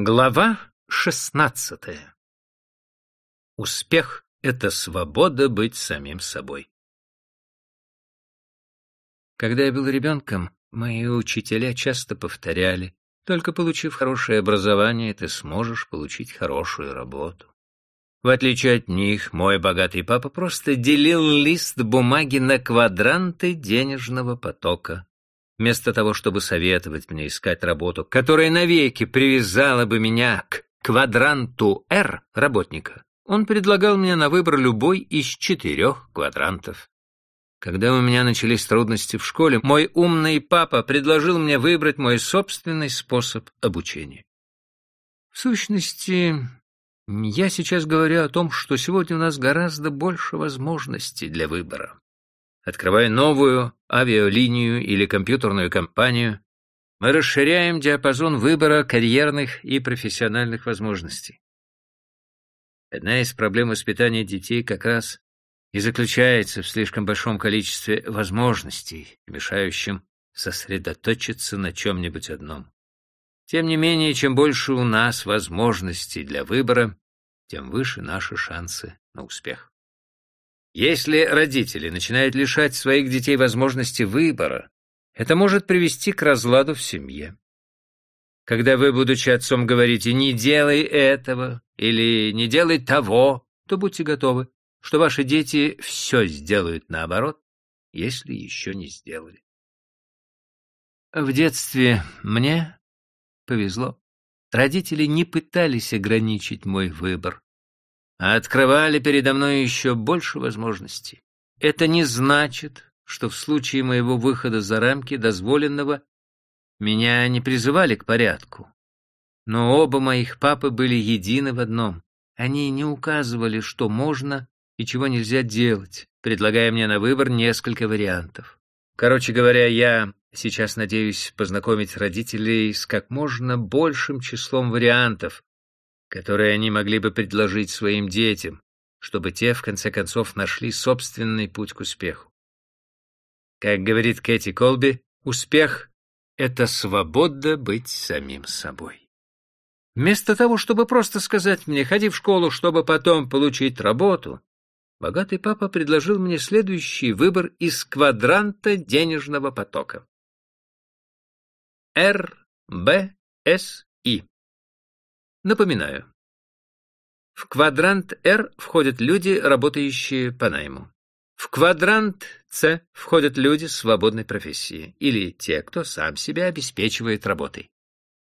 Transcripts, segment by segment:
Глава шестнадцатая. Успех — это свобода быть самим собой. Когда я был ребенком, мои учителя часто повторяли, только получив хорошее образование, ты сможешь получить хорошую работу. В отличие от них, мой богатый папа просто делил лист бумаги на квадранты денежного потока Вместо того, чтобы советовать мне искать работу, которая навеки привязала бы меня к квадранту R работника, он предлагал мне на выбор любой из четырех квадрантов. Когда у меня начались трудности в школе, мой умный папа предложил мне выбрать мой собственный способ обучения. В сущности, я сейчас говорю о том, что сегодня у нас гораздо больше возможностей для выбора открывая новую авиалинию или компьютерную компанию, мы расширяем диапазон выбора карьерных и профессиональных возможностей. Одна из проблем воспитания детей как раз и заключается в слишком большом количестве возможностей, мешающим сосредоточиться на чем-нибудь одном. Тем не менее, чем больше у нас возможностей для выбора, тем выше наши шансы на успех. Если родители начинают лишать своих детей возможности выбора, это может привести к разладу в семье. Когда вы, будучи отцом, говорите «не делай этого» или «не делай того», то будьте готовы, что ваши дети все сделают наоборот, если еще не сделали. В детстве мне повезло. Родители не пытались ограничить мой выбор а открывали передо мной еще больше возможностей. Это не значит, что в случае моего выхода за рамки дозволенного меня не призывали к порядку. Но оба моих папы были едины в одном. Они не указывали, что можно и чего нельзя делать, предлагая мне на выбор несколько вариантов. Короче говоря, я сейчас надеюсь познакомить родителей с как можно большим числом вариантов, которые они могли бы предложить своим детям, чтобы те, в конце концов, нашли собственный путь к успеху. Как говорит Кэти Колби, успех — это свобода быть самим собой. Вместо того, чтобы просто сказать мне «ходи в школу, чтобы потом получить работу», богатый папа предложил мне следующий выбор из квадранта денежного потока. Р, Б, С. Напоминаю. В квадрант R входят люди, работающие по найму. В квадрант С входят люди свободной профессии или те, кто сам себя обеспечивает работой.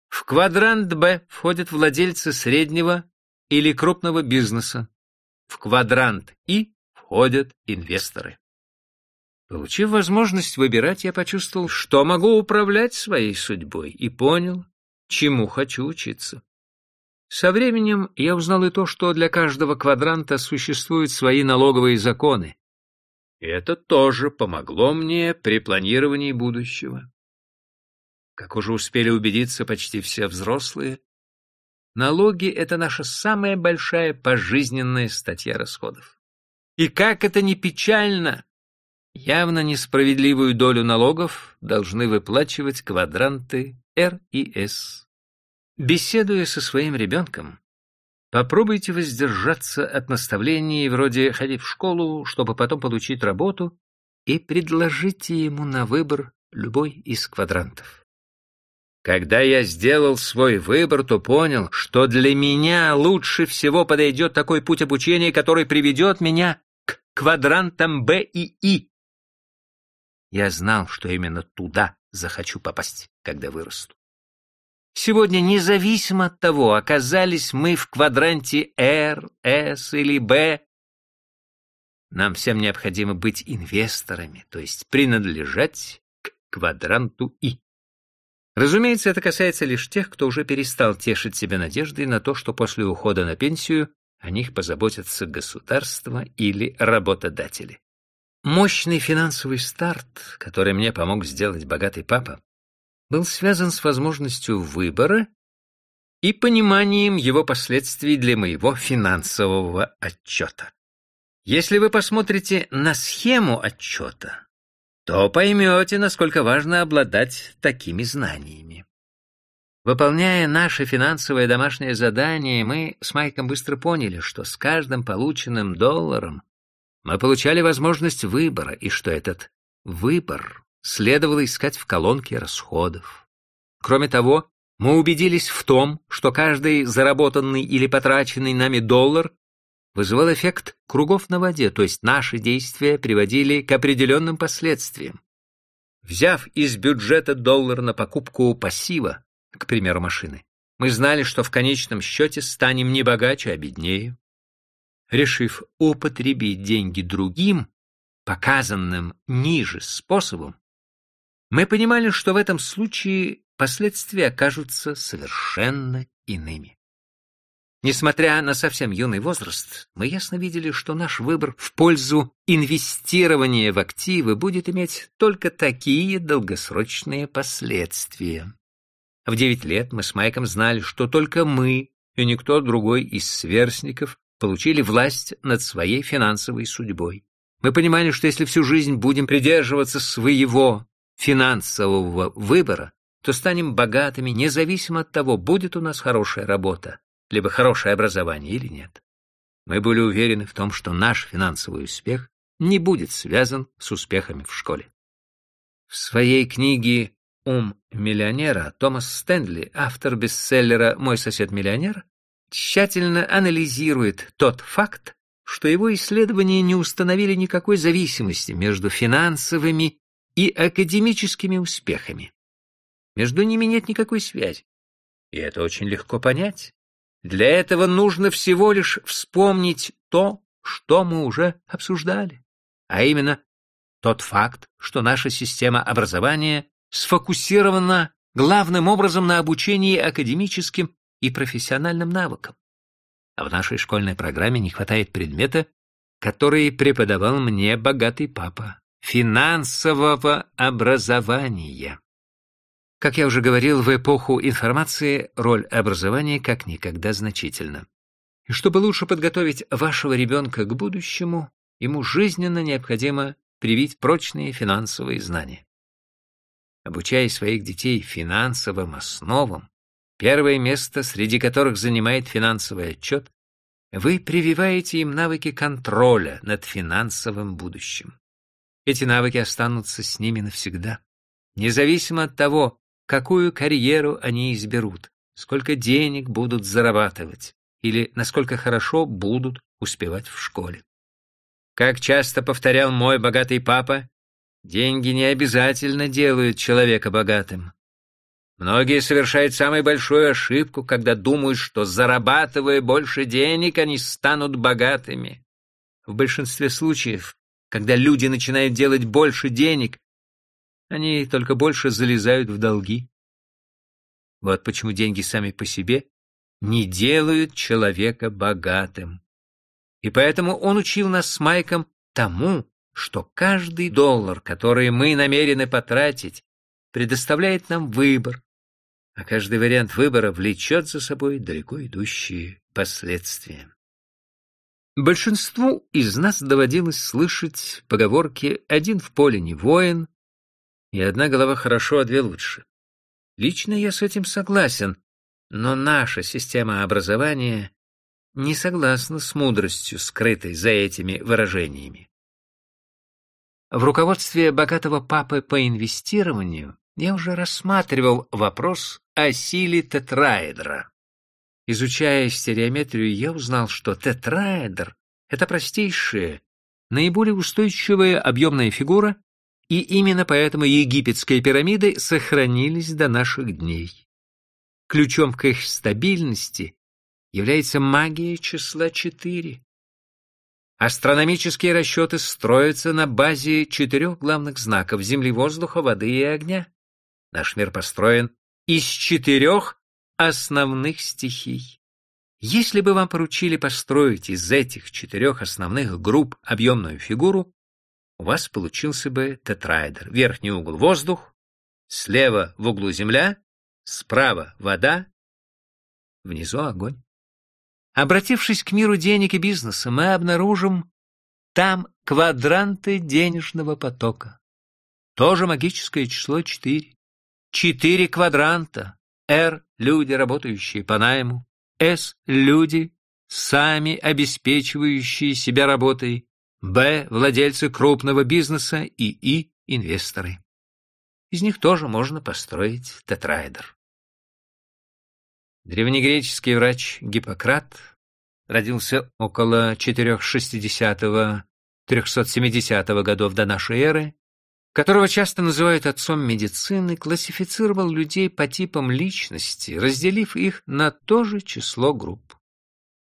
В квадрант Б входят владельцы среднего или крупного бизнеса. В квадрант И входят инвесторы. Получив возможность выбирать, я почувствовал, что могу управлять своей судьбой и понял, чему хочу учиться. Со временем я узнал и то, что для каждого квадранта существуют свои налоговые законы. Это тоже помогло мне при планировании будущего. Как уже успели убедиться почти все взрослые, налоги — это наша самая большая пожизненная статья расходов. И как это ни печально, явно несправедливую долю налогов должны выплачивать квадранты R и S. Беседуя со своим ребенком, попробуйте воздержаться от наставлений вроде «ходи в школу, чтобы потом получить работу» и предложите ему на выбор любой из квадрантов. Когда я сделал свой выбор, то понял, что для меня лучше всего подойдет такой путь обучения, который приведет меня к квадрантам Б и И. Я знал, что именно туда захочу попасть, когда вырасту. Сегодня, независимо от того, оказались мы в квадранте R, S или B, нам всем необходимо быть инвесторами, то есть принадлежать к квадранту И. Разумеется, это касается лишь тех, кто уже перестал тешить себя надеждой на то, что после ухода на пенсию о них позаботятся государство или работодатели. Мощный финансовый старт, который мне помог сделать богатый папа, был связан с возможностью выбора и пониманием его последствий для моего финансового отчета. Если вы посмотрите на схему отчета, то поймете, насколько важно обладать такими знаниями. Выполняя наше финансовое домашнее задание, мы с Майком быстро поняли, что с каждым полученным долларом мы получали возможность выбора, и что этот выбор следовало искать в колонке расходов. Кроме того, мы убедились в том, что каждый заработанный или потраченный нами доллар вызывал эффект кругов на воде, то есть наши действия приводили к определенным последствиям. Взяв из бюджета доллар на покупку пассива, к примеру, машины, мы знали, что в конечном счете станем не богаче, а беднее. Решив употребить деньги другим, показанным ниже способом, мы понимали, что в этом случае последствия окажутся совершенно иными. Несмотря на совсем юный возраст, мы ясно видели, что наш выбор в пользу инвестирования в активы будет иметь только такие долгосрочные последствия. В девять лет мы с Майком знали, что только мы и никто другой из сверстников получили власть над своей финансовой судьбой. Мы понимали, что если всю жизнь будем придерживаться своего финансового выбора, то станем богатыми, независимо от того, будет у нас хорошая работа либо хорошее образование или нет. Мы были уверены в том, что наш финансовый успех не будет связан с успехами в школе. В своей книге «Ум миллионера» Томас Стэнли, автор бестселлера «Мой сосед-миллионер», тщательно анализирует тот факт, что его исследования не установили никакой зависимости между финансовыми и академическими успехами. Между ними нет никакой связи. И это очень легко понять. Для этого нужно всего лишь вспомнить то, что мы уже обсуждали, а именно тот факт, что наша система образования сфокусирована главным образом на обучении академическим и профессиональным навыкам. А в нашей школьной программе не хватает предмета, который преподавал мне богатый папа — финансового образования. Как я уже говорил, в эпоху информации роль образования как никогда значительна. И чтобы лучше подготовить вашего ребенка к будущему, ему жизненно необходимо привить прочные финансовые знания. Обучая своих детей финансовым основам, первое место среди которых занимает финансовый отчет, вы прививаете им навыки контроля над финансовым будущим. Эти навыки останутся с ними навсегда. Независимо от того, какую карьеру они изберут, сколько денег будут зарабатывать или насколько хорошо будут успевать в школе. Как часто повторял мой богатый папа, деньги не обязательно делают человека богатым. Многие совершают самую большую ошибку, когда думают, что, зарабатывая больше денег, они станут богатыми. В большинстве случаев, когда люди начинают делать больше денег, они только больше залезают в долги. Вот почему деньги сами по себе не делают человека богатым. И поэтому он учил нас с Майком тому, что каждый доллар, который мы намерены потратить, предоставляет нам выбор, а каждый вариант выбора влечет за собой далеко идущие последствия. Большинству из нас доводилось слышать поговорки «один в поле не воин», и одна голова хорошо, а две лучше. Лично я с этим согласен, но наша система образования не согласна с мудростью, скрытой за этими выражениями. В руководстве богатого папы по инвестированию я уже рассматривал вопрос о силе тетраэдра. Изучая стереометрию, я узнал, что тетраэдр — это простейшая, наиболее устойчивая объемная фигура, и именно поэтому египетские пирамиды сохранились до наших дней. Ключом к их стабильности является магия числа 4. Астрономические расчеты строятся на базе четырех главных знаков — земли, воздуха, воды и огня. Наш мир построен из четырех основных стихий. Если бы вам поручили построить из этих четырех основных групп объемную фигуру, у вас получился бы тетраэдр. Верхний угол — воздух, слева в углу земля, справа — вода, внизу — огонь. Обратившись к миру денег и бизнеса, мы обнаружим там квадранты денежного потока. Тоже магическое число четыре. Четыре квадранта, Р – люди, работающие по найму, С – люди, сами обеспечивающие себя работой, Б – владельцы крупного бизнеса и И – инвесторы. Из них тоже можно построить тетраэдр. Древнегреческий врач Гиппократ родился около 460-370 годов до нашей эры, которого часто называют отцом медицины, классифицировал людей по типам личности, разделив их на то же число групп.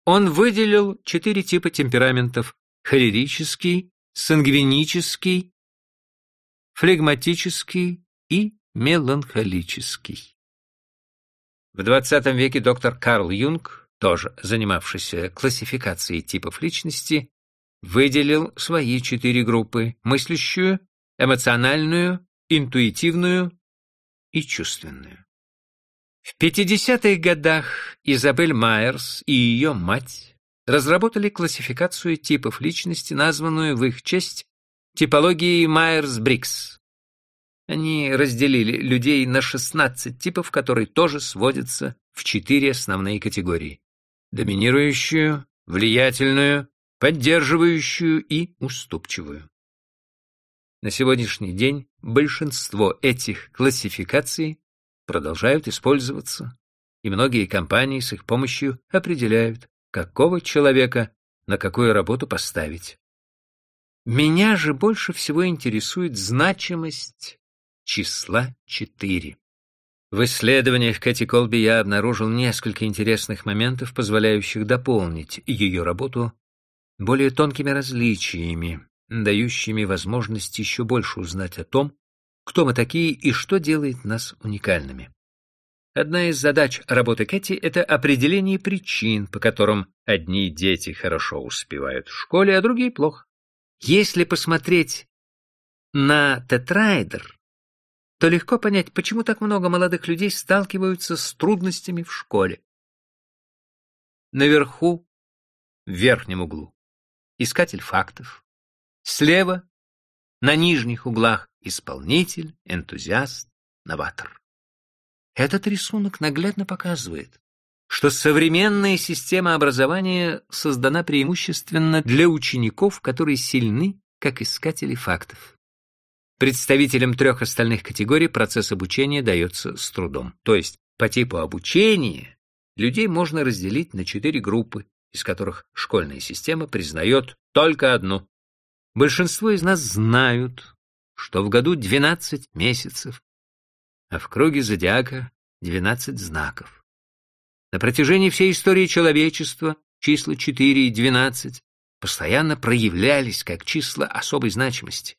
Он выделил четыре типа темпераментов – холерический, сангвинический, флегматический и меланхолический. В XX веке доктор Карл Юнг, тоже занимавшийся классификацией типов личности, выделил свои четыре группы – мыслящую, эмоциональную, интуитивную и чувственную. В 50-х годах Изабель Майерс и ее мать разработали классификацию типов личности, названную в их честь типологией Майерс-Брикс. Они разделили людей на 16 типов, которые тоже сводятся в четыре основные категории. Доминирующую, влиятельную, поддерживающую и уступчивую. На сегодняшний день большинство этих классификаций продолжают использоваться, и многие компании с их помощью определяют, какого человека на какую работу поставить. Меня же больше всего интересует значимость числа 4. В исследованиях Кэти Колби я обнаружил несколько интересных моментов, позволяющих дополнить ее работу более тонкими различиями дающими возможность еще больше узнать о том, кто мы такие и что делает нас уникальными. Одна из задач работы Кэти — это определение причин, по которым одни дети хорошо успевают в школе, а другие плохо. Если посмотреть на тетраэдр, то легко понять, почему так много молодых людей сталкиваются с трудностями в школе. Наверху, в верхнем углу, искатель фактов, Слева, на нижних углах, исполнитель, энтузиаст, новатор. Этот рисунок наглядно показывает, что современная система образования создана преимущественно для учеников, которые сильны, как искатели фактов. Представителям трех остальных категорий процесс обучения дается с трудом. То есть по типу обучения людей можно разделить на четыре группы, из которых школьная система признает только одну Большинство из нас знают, что в году 12 месяцев, а в круге зодиака 12 знаков. На протяжении всей истории человечества числа 4 и 12 постоянно проявлялись как числа особой значимости.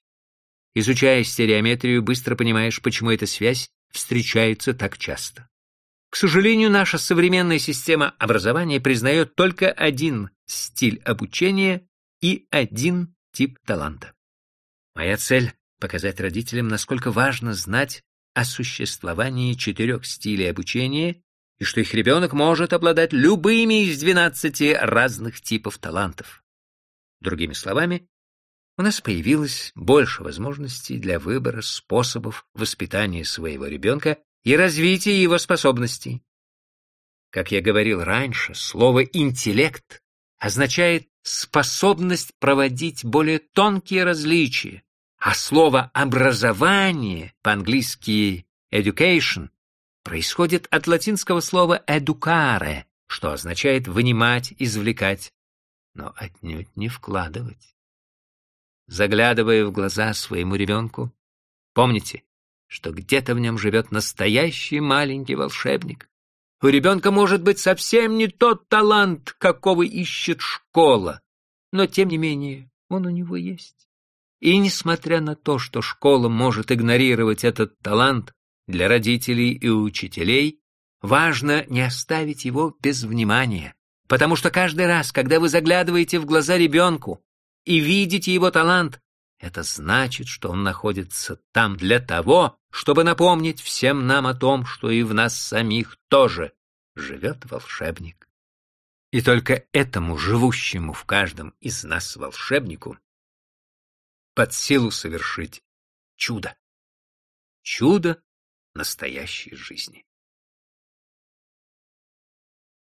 Изучая стереометрию, быстро понимаешь, почему эта связь встречается так часто. К сожалению, наша современная система образования признает только один стиль обучения и один тип таланта. Моя цель — показать родителям, насколько важно знать о существовании четырех стилей обучения и что их ребенок может обладать любыми из двенадцати разных типов талантов. Другими словами, у нас появилось больше возможностей для выбора способов воспитания своего ребенка и развития его способностей. Как я говорил раньше, слово «интеллект» означает способность проводить более тонкие различия, а слово «образование» по-английски «education» происходит от латинского слова «educare», что означает «вынимать», «извлекать», но отнюдь не вкладывать. Заглядывая в глаза своему ребенку, помните, что где-то в нем живет настоящий маленький волшебник, у ребенка может быть совсем не тот талант, какого ищет школа, но, тем не менее, он у него есть. И несмотря на то, что школа может игнорировать этот талант, для родителей и учителей важно не оставить его без внимания, потому что каждый раз, когда вы заглядываете в глаза ребенку и видите его талант, это значит, что он находится там для того, чтобы напомнить всем нам о том, что и в нас самих тоже живет волшебник. И только этому живущему в каждом из нас волшебнику под силу совершить чудо. Чудо настоящей жизни.